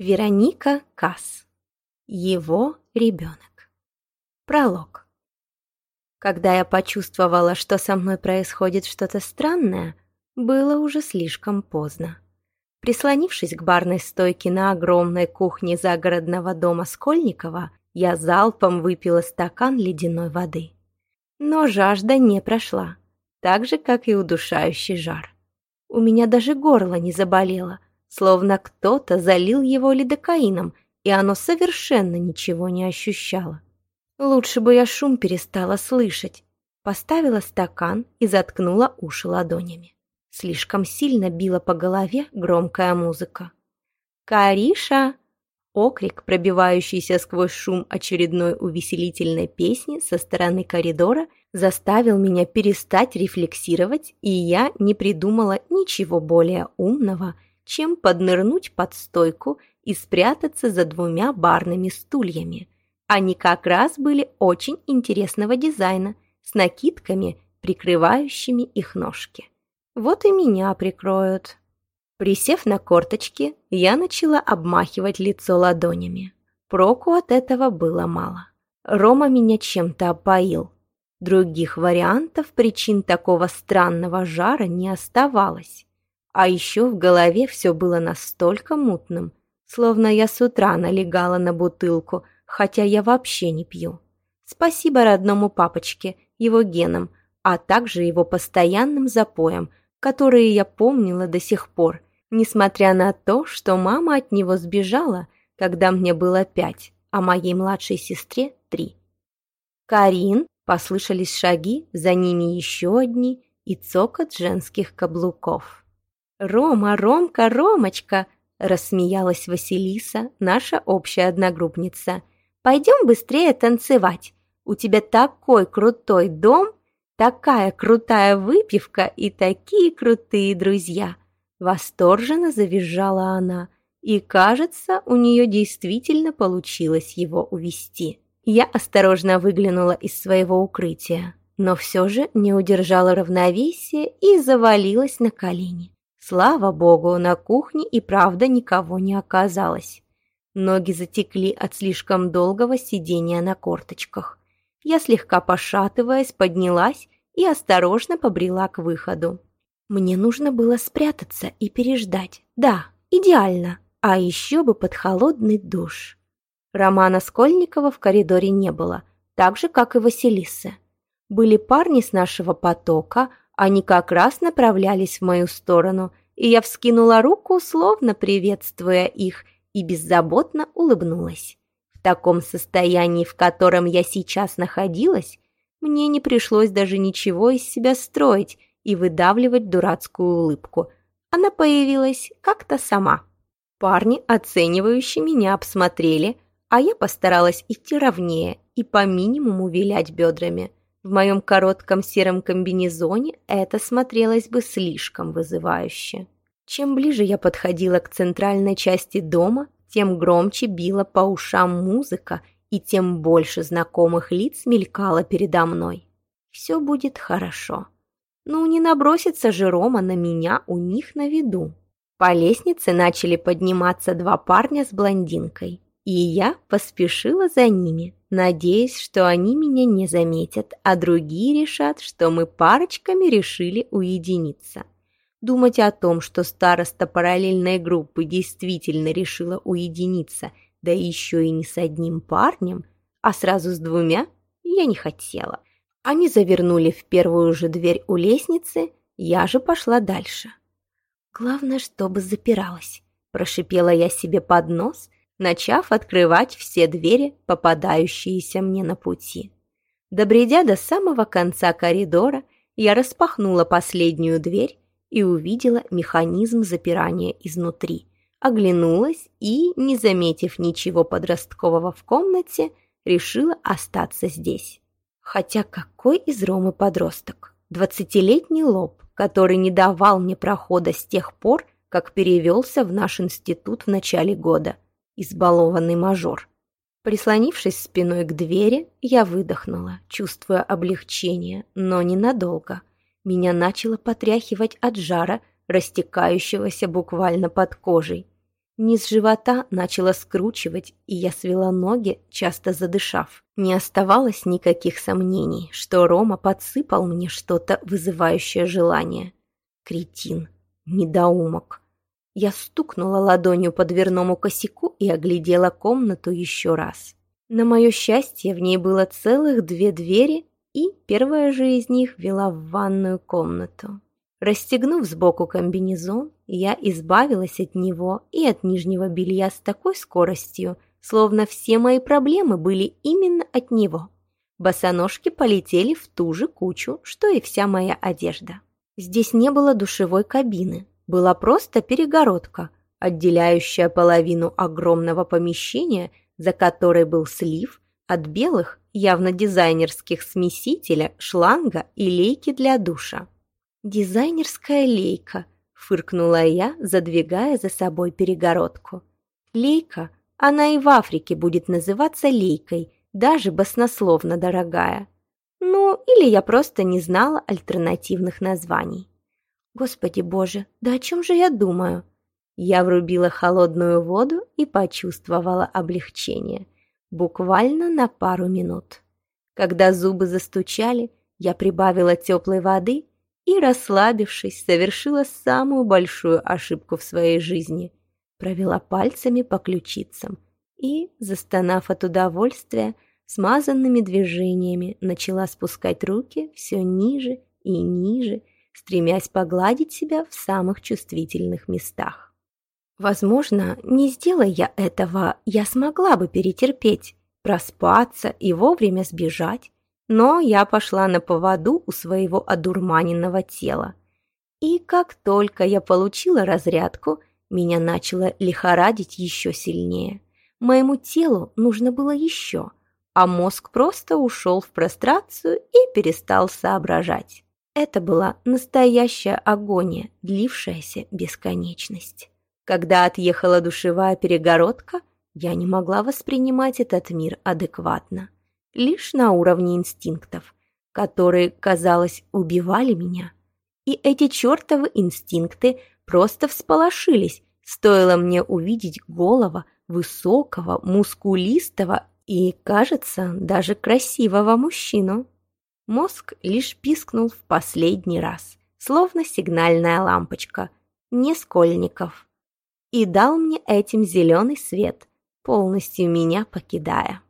Вероника Касс. Его ребенок. Пролог. Когда я почувствовала, что со мной происходит что-то странное, было уже слишком поздно. Прислонившись к барной стойке на огромной кухне загородного дома Скольникова, я залпом выпила стакан ледяной воды. Но жажда не прошла, так же, как и удушающий жар. У меня даже горло не заболело — словно кто-то залил его лидокаином, и оно совершенно ничего не ощущало. Лучше бы я шум перестала слышать. Поставила стакан и заткнула уши ладонями. Слишком сильно била по голове громкая музыка. «Кариша!» Окрик, пробивающийся сквозь шум очередной увеселительной песни со стороны коридора, заставил меня перестать рефлексировать, и я не придумала ничего более умного – чем поднырнуть под стойку и спрятаться за двумя барными стульями. Они как раз были очень интересного дизайна, с накидками, прикрывающими их ножки. Вот и меня прикроют. Присев на корточки, я начала обмахивать лицо ладонями. Проку от этого было мало. Рома меня чем-то опоил. Других вариантов причин такого странного жара не оставалось. А еще в голове все было настолько мутным, словно я с утра налегала на бутылку, хотя я вообще не пью. Спасибо родному папочке, его генам, а также его постоянным запоям, которые я помнила до сих пор, несмотря на то, что мама от него сбежала, когда мне было пять, а моей младшей сестре три. «Карин!» — послышались шаги, за ними еще одни и цокот женских каблуков. «Рома, Ромка, Ромочка!» — рассмеялась Василиса, наша общая одногруппница. «Пойдем быстрее танцевать. У тебя такой крутой дом, такая крутая выпивка и такие крутые друзья!» Восторженно завизжала она, и, кажется, у нее действительно получилось его увести. Я осторожно выглянула из своего укрытия, но все же не удержала равновесия и завалилась на колени. Слава богу, на кухне и правда никого не оказалось. Ноги затекли от слишком долгого сидения на корточках. Я слегка пошатываясь, поднялась и осторожно побрела к выходу. Мне нужно было спрятаться и переждать. Да, идеально. А еще бы под холодный душ. Романа Скольникова в коридоре не было, так же, как и Василисы. Были парни с нашего потока, они как раз направлялись в мою сторону, и я вскинула руку, словно приветствуя их, и беззаботно улыбнулась. В таком состоянии, в котором я сейчас находилась, мне не пришлось даже ничего из себя строить и выдавливать дурацкую улыбку. Она появилась как-то сама. Парни, оценивающие меня, обсмотрели, а я постаралась идти ровнее и по минимуму вилять бедрами – в моем коротком сером комбинезоне это смотрелось бы слишком вызывающе. Чем ближе я подходила к центральной части дома, тем громче била по ушам музыка и тем больше знакомых лиц мелькало передо мной. Все будет хорошо. Ну, не набросится же Рома на меня у них на виду. По лестнице начали подниматься два парня с блондинкой, и я поспешила за ними, надеясь, что они меня не заметят, а другие решат, что мы парочками решили уединиться. Думать о том, что староста параллельной группы действительно решила уединиться, да еще и не с одним парнем, а сразу с двумя, я не хотела. Они завернули в первую же дверь у лестницы, я же пошла дальше. «Главное, чтобы запиралась», – прошипела я себе под нос – начав открывать все двери, попадающиеся мне на пути. Добредя до самого конца коридора, я распахнула последнюю дверь и увидела механизм запирания изнутри. Оглянулась и, не заметив ничего подросткового в комнате, решила остаться здесь. Хотя какой из Ромы подросток? Двадцатилетний лоб, который не давал мне прохода с тех пор, как перевелся в наш институт в начале года – избалованный мажор. Прислонившись спиной к двери, я выдохнула, чувствуя облегчение, но ненадолго. Меня начало потряхивать от жара, растекающегося буквально под кожей. Низ живота начала скручивать, и я свела ноги, часто задышав. Не оставалось никаких сомнений, что Рома подсыпал мне что-то вызывающее желание. Кретин, недоумок. Я стукнула ладонью по дверному косяку и оглядела комнату еще раз. На мое счастье, в ней было целых две двери, и первая же из них вела в ванную комнату. Расстегнув сбоку комбинезон, я избавилась от него и от нижнего белья с такой скоростью, словно все мои проблемы были именно от него. Босоножки полетели в ту же кучу, что и вся моя одежда. Здесь не было душевой кабины, была просто перегородка, отделяющая половину огромного помещения, за которой был слив от белых, явно дизайнерских смесителя, шланга и лейки для душа. «Дизайнерская лейка», — фыркнула я, задвигая за собой перегородку. «Лейка, она и в Африке будет называться лейкой, даже баснословно дорогая. Ну, или я просто не знала альтернативных названий. Господи боже, да о чем же я думаю?» Я врубила холодную воду и почувствовала облегчение. Буквально на пару минут. Когда зубы застучали, я прибавила теплой воды и, расслабившись, совершила самую большую ошибку в своей жизни. Провела пальцами по ключицам и, застонав от удовольствия, смазанными движениями начала спускать руки все ниже и ниже, стремясь погладить себя в самых чувствительных местах. Возможно, не сделая я этого, я смогла бы перетерпеть, проспаться и вовремя сбежать, но я пошла на поводу у своего одурманенного тела. И как только я получила разрядку, меня начало лихорадить еще сильнее. Моему телу нужно было еще, а мозг просто ушел в прострацию и перестал соображать. Это была настоящая агония, длившаяся бесконечность. Когда отъехала душевая перегородка, я не могла воспринимать этот мир адекватно лишь на уровне инстинктов, которые, казалось, убивали меня. И эти чертовы инстинкты просто всполошились, стоило мне увидеть голого, высокого, мускулистого и, кажется, даже красивого мужчину. Мозг лишь пискнул в последний раз, словно сигнальная лампочка, не скольников, и дал мне этим зеленый свет, полностью меня покидая.